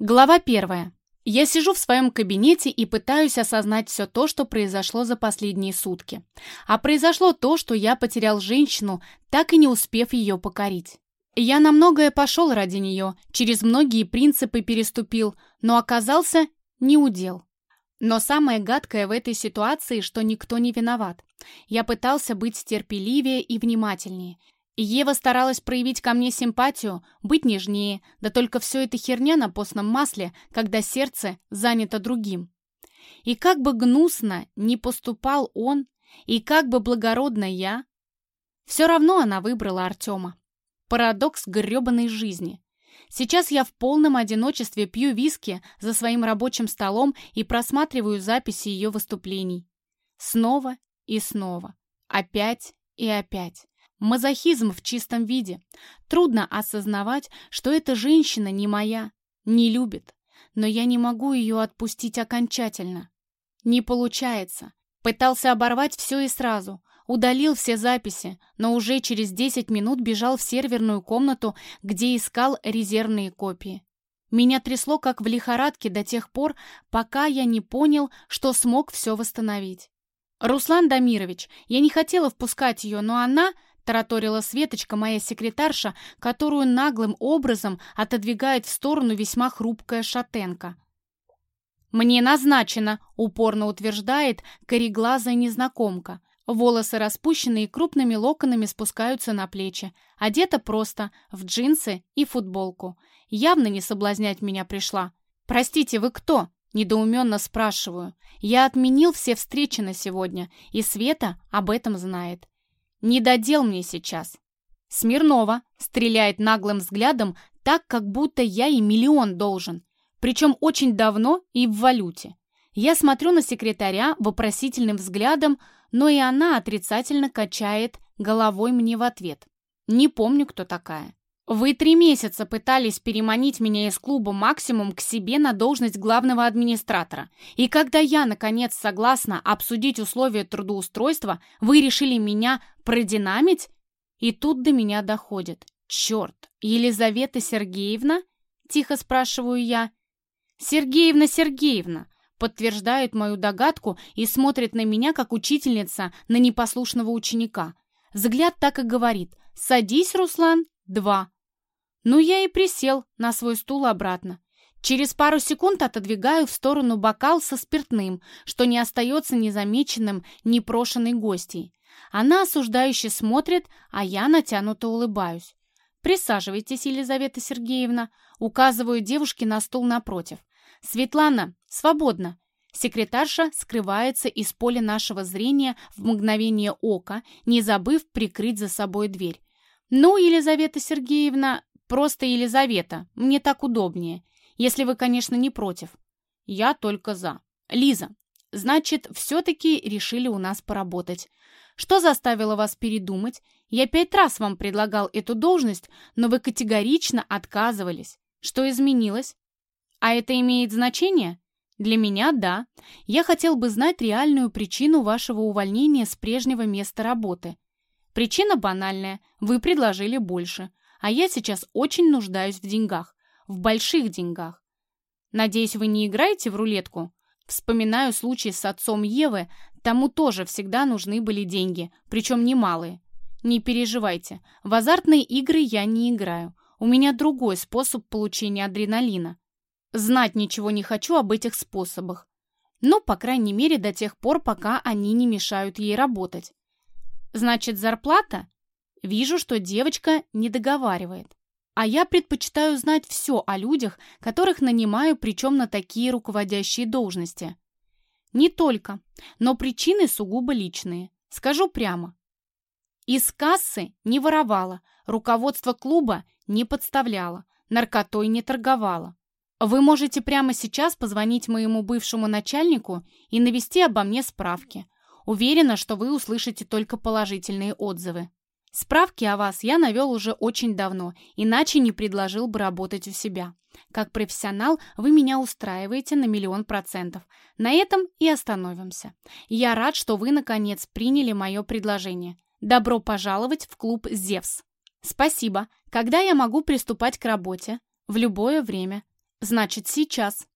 Глава первая. Я сижу в своем кабинете и пытаюсь осознать все то, что произошло за последние сутки. А произошло то, что я потерял женщину, так и не успев ее покорить. Я на многое пошел ради нее, через многие принципы переступил, но оказался не удел. Но самое гадкое в этой ситуации, что никто не виноват. Я пытался быть терпеливее и внимательнее, Ева старалась проявить ко мне симпатию, быть нежнее, да только все это херня на постном масле, когда сердце занято другим. И как бы гнусно не поступал он, и как бы благородно я, все равно она выбрала Артема. Парадокс гребаной жизни. Сейчас я в полном одиночестве пью виски за своим рабочим столом и просматриваю записи ее выступлений. Снова и снова. Опять и опять. Мазохизм в чистом виде. Трудно осознавать, что эта женщина не моя, не любит, но я не могу ее отпустить окончательно. Не получается. Пытался оборвать все и сразу. Удалил все записи, но уже через 10 минут бежал в серверную комнату, где искал резервные копии. Меня трясло, как в лихорадке, до тех пор, пока я не понял, что смог все восстановить. «Руслан Дамирович, я не хотела впускать ее, но она тараторила Светочка, моя секретарша, которую наглым образом отодвигает в сторону весьма хрупкая шатенка. «Мне назначено», — упорно утверждает кореглазая незнакомка. Волосы распущенные крупными локонами спускаются на плечи. Одета просто, в джинсы и футболку. Явно не соблазнять меня пришла. «Простите, вы кто?» — недоуменно спрашиваю. «Я отменил все встречи на сегодня, и Света об этом знает. Не додел мне сейчас. Смирнова стреляет наглым взглядом так, как будто я и миллион должен. Причем очень давно и в валюте. Я смотрю на секретаря вопросительным взглядом, но и она отрицательно качает головой мне в ответ. Не помню, кто такая. Вы три месяца пытались переманить меня из клуба «Максимум» к себе на должность главного администратора. И когда я, наконец, согласна обсудить условия трудоустройства, вы решили меня продинамить? И тут до меня доходит. Черт, Елизавета Сергеевна? Тихо спрашиваю я. Сергеевна Сергеевна, подтверждает мою догадку и смотрит на меня, как учительница на непослушного ученика. Взгляд так и говорит. «Садись, Руслан». Два. Ну, я и присел на свой стул обратно. Через пару секунд отодвигаю в сторону бокал со спиртным, что не остается незамеченным непрошенной гостьей. Она осуждающе смотрит, а я натянуто улыбаюсь. «Присаживайтесь, Елизавета Сергеевна», указываю девушке на стул напротив. «Светлана, свободно». Секретарша скрывается из поля нашего зрения в мгновение ока, не забыв прикрыть за собой дверь. «Ну, Елизавета Сергеевна, Просто Елизавета, мне так удобнее. Если вы, конечно, не против. Я только за. Лиза, значит, все-таки решили у нас поработать. Что заставило вас передумать? Я пять раз вам предлагал эту должность, но вы категорично отказывались. Что изменилось? А это имеет значение? Для меня – да. Я хотел бы знать реальную причину вашего увольнения с прежнего места работы. Причина банальная. Вы предложили больше. А я сейчас очень нуждаюсь в деньгах. В больших деньгах. Надеюсь, вы не играете в рулетку? Вспоминаю случай с отцом Евы, тому тоже всегда нужны были деньги, причем немалые. Не переживайте, в азартные игры я не играю. У меня другой способ получения адреналина. Знать ничего не хочу об этих способах. Ну, по крайней мере, до тех пор, пока они не мешают ей работать. Значит, зарплата? Вижу, что девочка не договаривает. А я предпочитаю знать все о людях, которых нанимаю, причем на такие руководящие должности. Не только, но причины сугубо личные. Скажу прямо. Из кассы не воровала, руководство клуба не подставляло, наркотой не торговала. Вы можете прямо сейчас позвонить моему бывшему начальнику и навести обо мне справки. Уверена, что вы услышите только положительные отзывы. Справки о вас я навел уже очень давно, иначе не предложил бы работать у себя. Как профессионал вы меня устраиваете на миллион процентов. На этом и остановимся. Я рад, что вы, наконец, приняли мое предложение. Добро пожаловать в клуб «Зевс». Спасибо. Когда я могу приступать к работе? В любое время. Значит, сейчас.